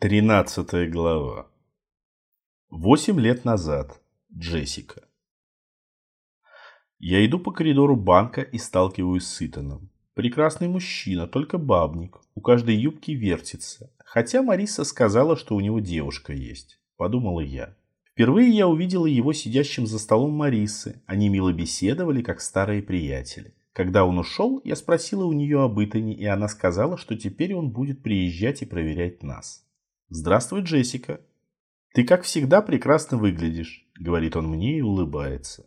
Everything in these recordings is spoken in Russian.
Тринадцатая глава. Восемь лет назад. Джессика. Я иду по коридору банка и сталкиваюсь с Итаном. Прекрасный мужчина, только бабник. У каждой юбки вертится. Хотя Мариса сказала, что у него девушка есть. Подумала я. Впервые я увидела его сидящим за столом Марисы. Они мило беседовали, как старые приятели. Когда он ушел, я спросила у нее об Итане, и она сказала, что теперь он будет приезжать и проверять нас. «Здравствуй, Джессика. Ты, как всегда, прекрасно выглядишь», — говорит он мне и улыбается.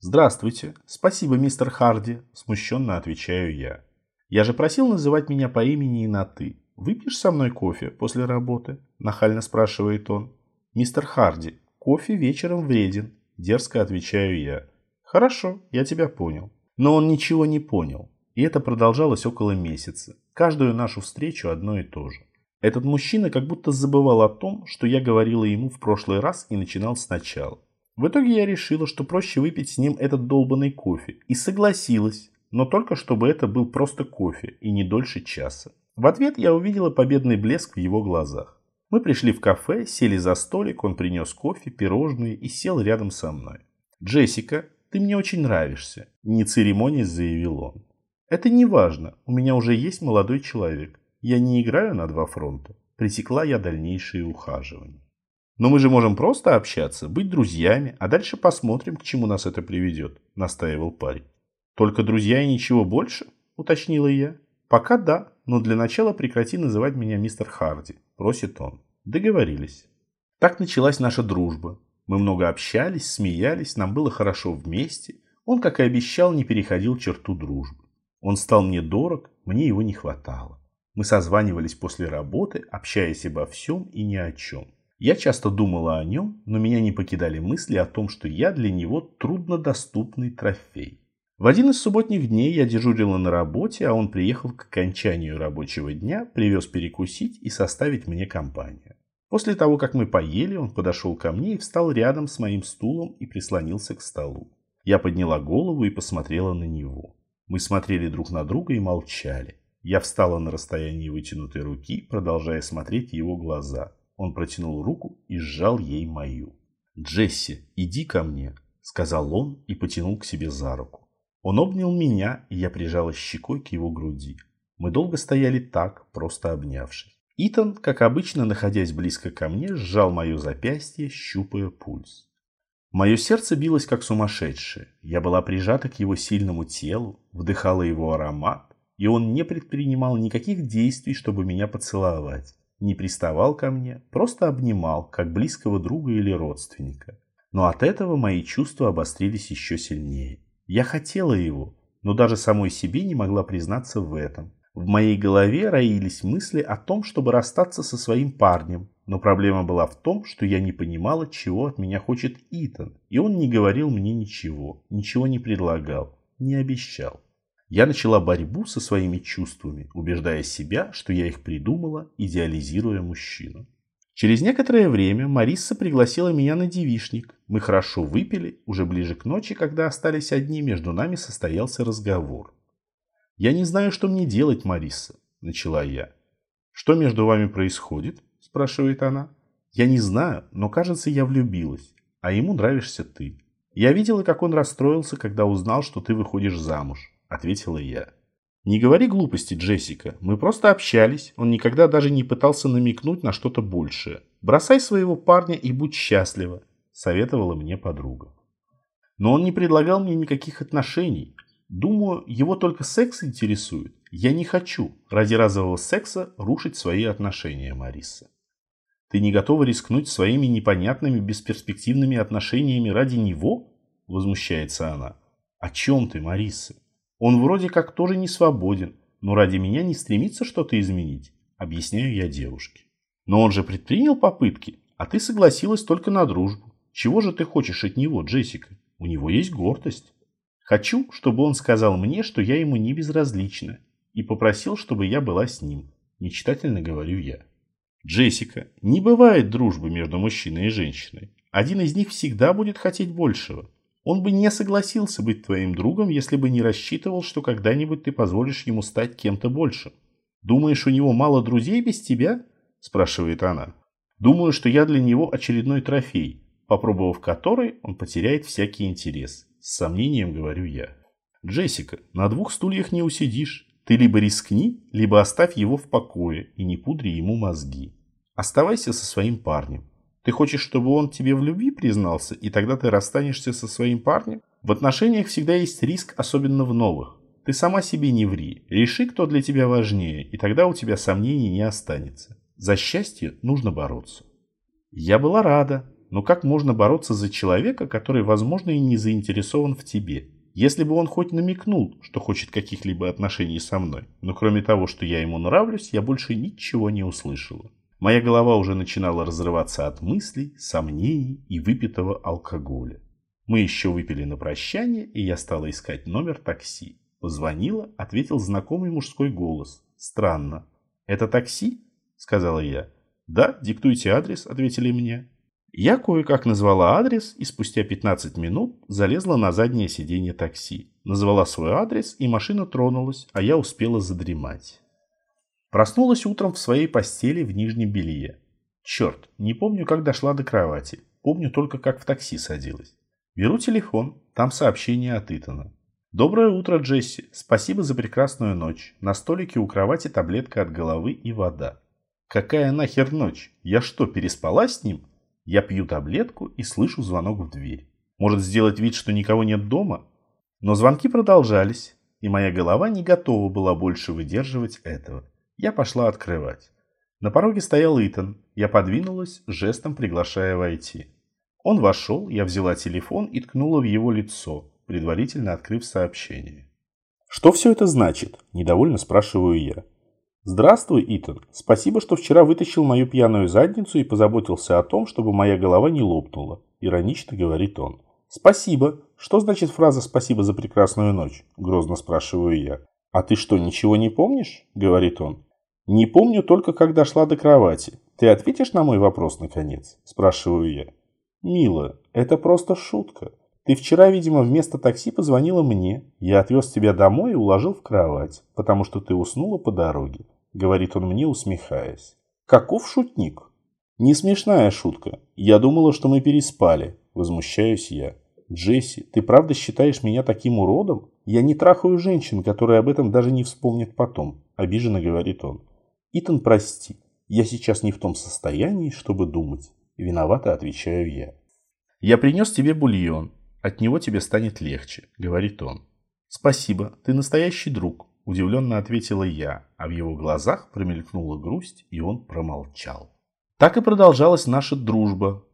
«Здравствуйте. Спасибо, мистер Харди», — смущенно отвечаю я. «Я же просил называть меня по имени и на «ты». Выпьешь со мной кофе после работы?» – нахально спрашивает он. «Мистер Харди, кофе вечером вреден», – дерзко отвечаю я. «Хорошо, я тебя понял». Но он ничего не понял, и это продолжалось около месяца. Каждую нашу встречу одно и то же. Этот мужчина как будто забывал о том, что я говорила ему в прошлый раз и начинал сначала. В итоге я решила, что проще выпить с ним этот долбанный кофе. И согласилась, но только чтобы это был просто кофе и не дольше часа. В ответ я увидела победный блеск в его глазах. Мы пришли в кафе, сели за столик, он принес кофе, пирожные и сел рядом со мной. «Джессика, ты мне очень нравишься», – не церемонясь заявил он. «Это не важно, у меня уже есть молодой человек. Я не играю на два фронта. Пресекла я дальнейшие ухаживания. Но мы же можем просто общаться, быть друзьями, а дальше посмотрим, к чему нас это приведет, настаивал парень. Только друзья и ничего больше, уточнила я. Пока да, но для начала прекрати называть меня мистер Харди, просит он. Договорились. Так началась наша дружба. Мы много общались, смеялись, нам было хорошо вместе. Он, как и обещал, не переходил черту дружбы. Он стал мне дорог, мне его не хватало. Мы созванивались после работы, общаясь обо всем и ни о чем. Я часто думала о нем, но меня не покидали мысли о том, что я для него труднодоступный трофей. В один из субботних дней я дежурила на работе, а он приехал к окончанию рабочего дня, привез перекусить и составить мне компанию. После того, как мы поели, он подошел ко мне и встал рядом с моим стулом и прислонился к столу. Я подняла голову и посмотрела на него. Мы смотрели друг на друга и молчали. Я встала на расстоянии вытянутой руки, продолжая смотреть его глаза. Он протянул руку и сжал ей мою. «Джесси, иди ко мне», — сказал он и потянул к себе за руку. Он обнял меня, и я прижала щекой к его груди. Мы долго стояли так, просто обнявшись. Итан, как обычно, находясь близко ко мне, сжал мое запястье, щупая пульс. Мое сердце билось как сумасшедшее. Я была прижата к его сильному телу, вдыхала его аромат, и он не предпринимал никаких действий, чтобы меня поцеловать. Не приставал ко мне, просто обнимал, как близкого друга или родственника. Но от этого мои чувства обострились еще сильнее. Я хотела его, но даже самой себе не могла признаться в этом. В моей голове роились мысли о том, чтобы расстаться со своим парнем, но проблема была в том, что я не понимала, чего от меня хочет Итан, и он не говорил мне ничего, ничего не предлагал, не обещал. Я начала борьбу со своими чувствами, убеждая себя, что я их придумала, идеализируя мужчину. Через некоторое время Мариса пригласила меня на девишник. Мы хорошо выпили, уже ближе к ночи, когда остались одни, между нами состоялся разговор. «Я не знаю, что мне делать, Мариса», – начала я. «Что между вами происходит?» – спрашивает она. «Я не знаю, но кажется, я влюбилась, а ему нравишься ты. Я видела, как он расстроился, когда узнал, что ты выходишь замуж ответила я. Не говори глупости, Джессика. Мы просто общались. Он никогда даже не пытался намекнуть на что-то большее. Бросай своего парня и будь счастлива, советовала мне подруга. Но он не предлагал мне никаких отношений. Думаю, его только секс интересует. Я не хочу ради разового секса рушить свои отношения, Мариса. Ты не готова рискнуть своими непонятными бесперспективными отношениями ради него? Возмущается она. О чем ты, Мариса? Он вроде как тоже не свободен, но ради меня не стремится что-то изменить, объясняю я девушке. Но он же предпринял попытки, а ты согласилась только на дружбу. Чего же ты хочешь от него, Джессика? У него есть гордость. Хочу, чтобы он сказал мне, что я ему не безразлична, и попросил, чтобы я была с ним. Мечтательно говорю я. Джессика, не бывает дружбы между мужчиной и женщиной. Один из них всегда будет хотеть большего. Он бы не согласился быть твоим другом, если бы не рассчитывал, что когда-нибудь ты позволишь ему стать кем-то большим. Думаешь, у него мало друзей без тебя? спрашивает она. Думаю, что я для него очередной трофей, попробовав который, он потеряет всякий интерес. С сомнением говорю я. Джессика, на двух стульях не усидишь. Ты либо рискни, либо оставь его в покое и не пудри ему мозги. Оставайся со своим парнем. Ты хочешь, чтобы он тебе в любви признался, и тогда ты расстанешься со своим парнем? В отношениях всегда есть риск, особенно в новых. Ты сама себе не ври. Реши, кто для тебя важнее, и тогда у тебя сомнений не останется. За счастье нужно бороться. Я была рада, но как можно бороться за человека, который, возможно, и не заинтересован в тебе? Если бы он хоть намекнул, что хочет каких-либо отношений со мной, но кроме того, что я ему нравлюсь, я больше ничего не услышала. Моя голова уже начинала разрываться от мыслей, сомнений и выпитого алкоголя. Мы еще выпили на прощание, и я стала искать номер такси. Позвонила, ответил знакомый мужской голос. Странно. «Это такси?» – сказала я. «Да, диктуйте адрес», – ответили мне. Я кое-как назвала адрес и спустя 15 минут залезла на заднее сиденье такси. Назвала свой адрес, и машина тронулась, а я успела задремать. Проснулась утром в своей постели в нижнем белье. Черт, не помню, как дошла до кровати. Помню только, как в такси садилась. Беру телефон, там сообщение от Итана. «Доброе утро, Джесси. Спасибо за прекрасную ночь. На столике у кровати таблетка от головы и вода». «Какая нахер ночь? Я что, переспала с ним?» Я пью таблетку и слышу звонок в дверь. Может сделать вид, что никого нет дома? Но звонки продолжались, и моя голова не готова была больше выдерживать этого. Я пошла открывать. На пороге стоял Итан. Я подвинулась, жестом приглашая войти. Он вошел, я взяла телефон и ткнула в его лицо, предварительно открыв сообщение. «Что все это значит?» – недовольно спрашиваю я. «Здравствуй, Итан. Спасибо, что вчера вытащил мою пьяную задницу и позаботился о том, чтобы моя голова не лопнула», – иронично говорит он. «Спасибо. Что значит фраза «спасибо за прекрасную ночь»?» – грозно спрашиваю я. «А ты что, ничего не помнишь?» – говорит он. «Не помню только, как дошла до кровати. Ты ответишь на мой вопрос, наконец?» – спрашиваю я. «Мила, это просто шутка. Ты вчера, видимо, вместо такси позвонила мне. Я отвез тебя домой и уложил в кровать, потому что ты уснула по дороге», – говорит он мне, усмехаясь. «Каков шутник?» «Не смешная шутка. Я думала, что мы переспали», – возмущаюсь я. «Джесси, ты правда считаешь меня таким уродом?» «Я не трахаю женщин, которые об этом даже не вспомнят потом», – обиженно говорит он. «Итан, прости, я сейчас не в том состоянии, чтобы думать». Виновато отвечаю я. «Я принес тебе бульон. От него тебе станет легче», – говорит он. «Спасибо, ты настоящий друг», – удивленно ответила я, а в его глазах промелькнула грусть, и он промолчал. Так и продолжалась наша дружба.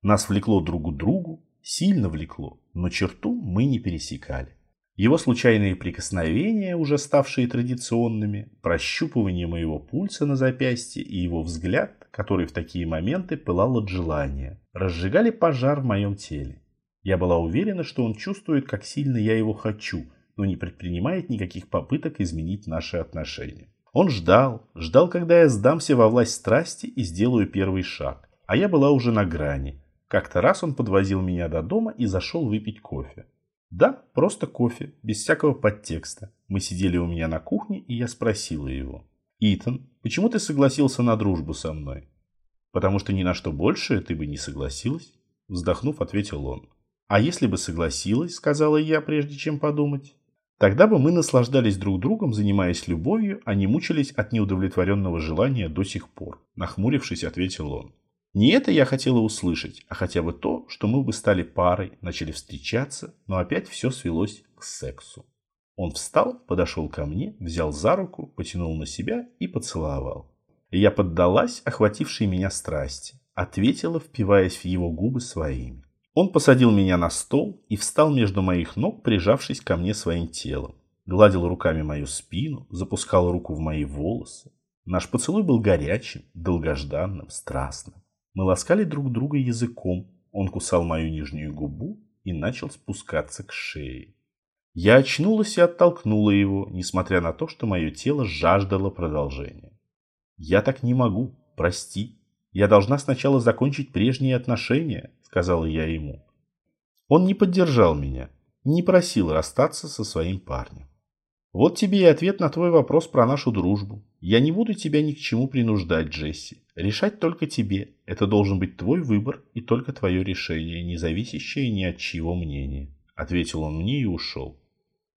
Нас влекло друг к другу, сильно влекло, но черту мы не пересекали. Его случайные прикосновения, уже ставшие традиционными, прощупывание моего пульса на запястье и его взгляд, который в такие моменты пылал от желания, разжигали пожар в моем теле. Я была уверена, что он чувствует, как сильно я его хочу, но не предпринимает никаких попыток изменить наши отношения. Он ждал, ждал, когда я сдамся во власть страсти и сделаю первый шаг. А я была уже на грани. Как-то раз он подвозил меня до дома и зашел выпить кофе. Да, просто кофе, без всякого подтекста. Мы сидели у меня на кухне, и я спросила его. «Итан, почему ты согласился на дружбу со мной?» «Потому что ни на что большее ты бы не согласилась», вздохнув, ответил он. «А если бы согласилась, сказала я, прежде чем подумать, тогда бы мы наслаждались друг другом, занимаясь любовью, а не мучились от неудовлетворенного желания до сих пор», нахмурившись, ответил он. Не это я хотела услышать, а хотя бы то, что мы бы стали парой, начали встречаться, но опять все свелось к сексу. Он встал, подошел ко мне, взял за руку, потянул на себя и поцеловал. Я поддалась охватившей меня страсти, ответила, впиваясь в его губы своими. Он посадил меня на стол и встал между моих ног, прижавшись ко мне своим телом. Гладил руками мою спину, запускал руку в мои волосы. Наш поцелуй был горячим, долгожданным, страстным. Мы ласкали друг друга языком. Он кусал мою нижнюю губу и начал спускаться к шее. Я очнулась и оттолкнула его, несмотря на то, что мое тело жаждало продолжения. «Я так не могу, прости. Я должна сначала закончить прежние отношения», — сказала я ему. Он не поддержал меня, не просил расстаться со своим парнем. Вот тебе и ответ на твой вопрос про нашу дружбу. Я не буду тебя ни к чему принуждать, Джесси. Решать только тебе. Это должен быть твой выбор и только твое решение, не зависящее ни от чьего мнения. Ответил он мне и ушел.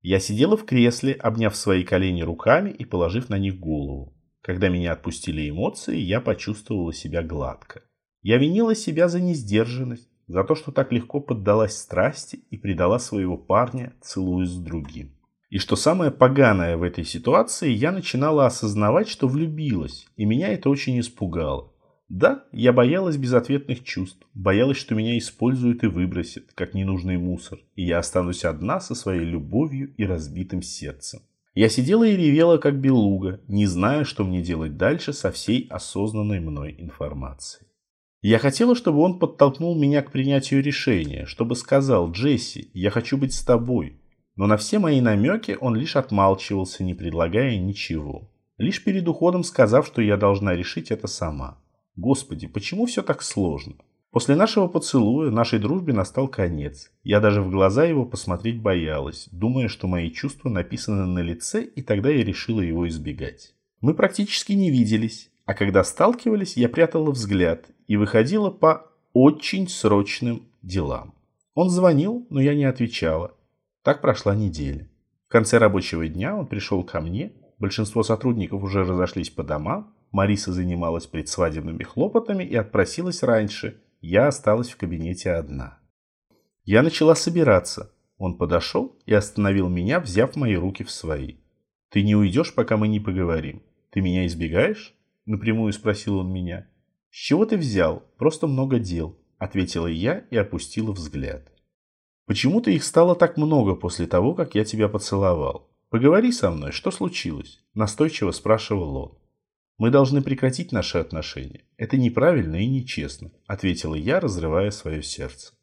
Я сидела в кресле, обняв свои колени руками и положив на них голову. Когда меня отпустили эмоции, я почувствовала себя гладко. Я винила себя за несдержанность, за то, что так легко поддалась страсти и предала своего парня, целуясь с другим. И что самое поганое в этой ситуации, я начинала осознавать, что влюбилась, и меня это очень испугало. Да, я боялась безответных чувств, боялась, что меня используют и выбросят, как ненужный мусор, и я останусь одна со своей любовью и разбитым сердцем. Я сидела и ревела, как белуга, не зная, что мне делать дальше со всей осознанной мной информацией. Я хотела, чтобы он подтолкнул меня к принятию решения, чтобы сказал «Джесси, я хочу быть с тобой», но на все мои намеки он лишь отмалчивался, не предлагая ничего. Лишь перед уходом сказав, что я должна решить это сама. Господи, почему все так сложно? После нашего поцелуя нашей дружбе настал конец. Я даже в глаза его посмотреть боялась, думая, что мои чувства написаны на лице, и тогда я решила его избегать. Мы практически не виделись, а когда сталкивались, я прятала взгляд и выходила по очень срочным делам. Он звонил, но я не отвечала. Так прошла неделя. В конце рабочего дня он пришел ко мне, большинство сотрудников уже разошлись по домам, Мариса занималась предсвадебными хлопотами и отпросилась раньше, я осталась в кабинете одна. Я начала собираться. Он подошел и остановил меня, взяв мои руки в свои. «Ты не уйдешь, пока мы не поговорим. Ты меня избегаешь?» Напрямую спросил он меня. «С чего ты взял? Просто много дел», ответила я и опустила взгляд. Почему-то их стало так много после того, как я тебя поцеловал. Поговори со мной, что случилось? Настойчиво спрашивал он. Мы должны прекратить наши отношения. Это неправильно и нечестно, ответила я, разрывая свое сердце.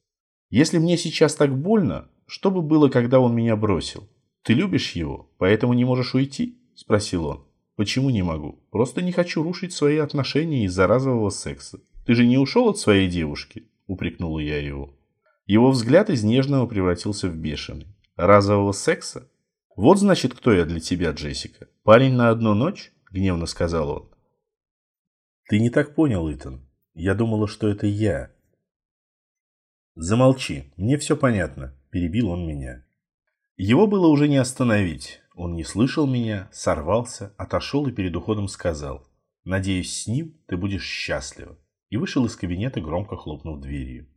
Если мне сейчас так больно, что бы было, когда он меня бросил? Ты любишь его, поэтому не можешь уйти? Спросил он. Почему не могу? Просто не хочу рушить свои отношения из-за разового секса. Ты же не ушел от своей девушки? Упрекнула я его. Его взгляд из нежного превратился в бешеный. Разового секса? Вот значит, кто я для тебя, Джессика. Парень на одну ночь? Гневно сказал он. Ты не так понял, Итан. Я думала, что это я. Замолчи, мне все понятно. Перебил он меня. Его было уже не остановить. Он не слышал меня, сорвался, отошел и перед уходом сказал. Надеюсь, с ним ты будешь счастлива. И вышел из кабинета, громко хлопнув дверью.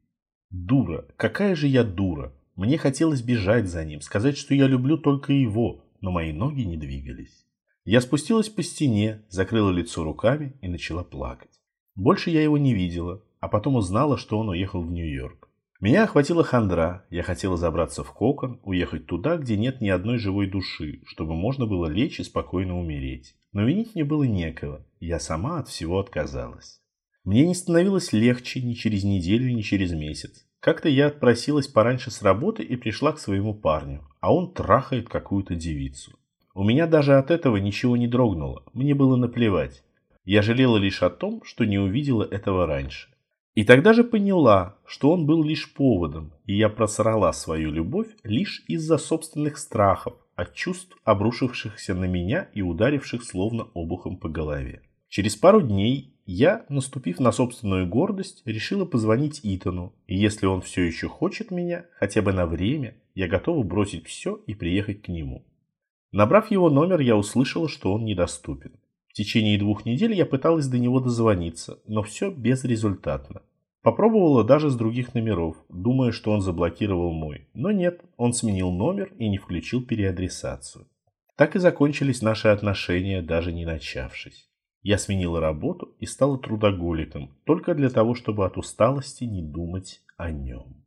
Дура, какая же я дура. Мне хотелось бежать за ним, сказать, что я люблю только его, но мои ноги не двигались. Я спустилась по стене, закрыла лицо руками и начала плакать. Больше я его не видела, а потом узнала, что он уехал в Нью-Йорк. Меня охватила хандра, я хотела забраться в кокон, уехать туда, где нет ни одной живой души, чтобы можно было лечь и спокойно умереть. Но винить мне было некого, я сама от всего отказалась. Мне не становилось легче ни через неделю, ни через месяц. Как-то я отпросилась пораньше с работы и пришла к своему парню, а он трахает какую-то девицу. У меня даже от этого ничего не дрогнуло, мне было наплевать. Я жалела лишь о том, что не увидела этого раньше. И тогда же поняла, что он был лишь поводом, и я просрала свою любовь лишь из-за собственных страхов, от чувств, обрушившихся на меня и ударивших словно обухом по голове. Через пару дней я, наступив на собственную гордость, решила позвонить Итану, и если он все еще хочет меня, хотя бы на время, я готова бросить все и приехать к нему. Набрав его номер, я услышала, что он недоступен. В течение двух недель я пыталась до него дозвониться, но все безрезультатно. Попробовала даже с других номеров, думая, что он заблокировал мой. Но нет, он сменил номер и не включил переадресацию. Так и закончились наши отношения, даже не начавшись. Я сменила работу и стала трудоголиком, только для того, чтобы от усталости не думать о нем.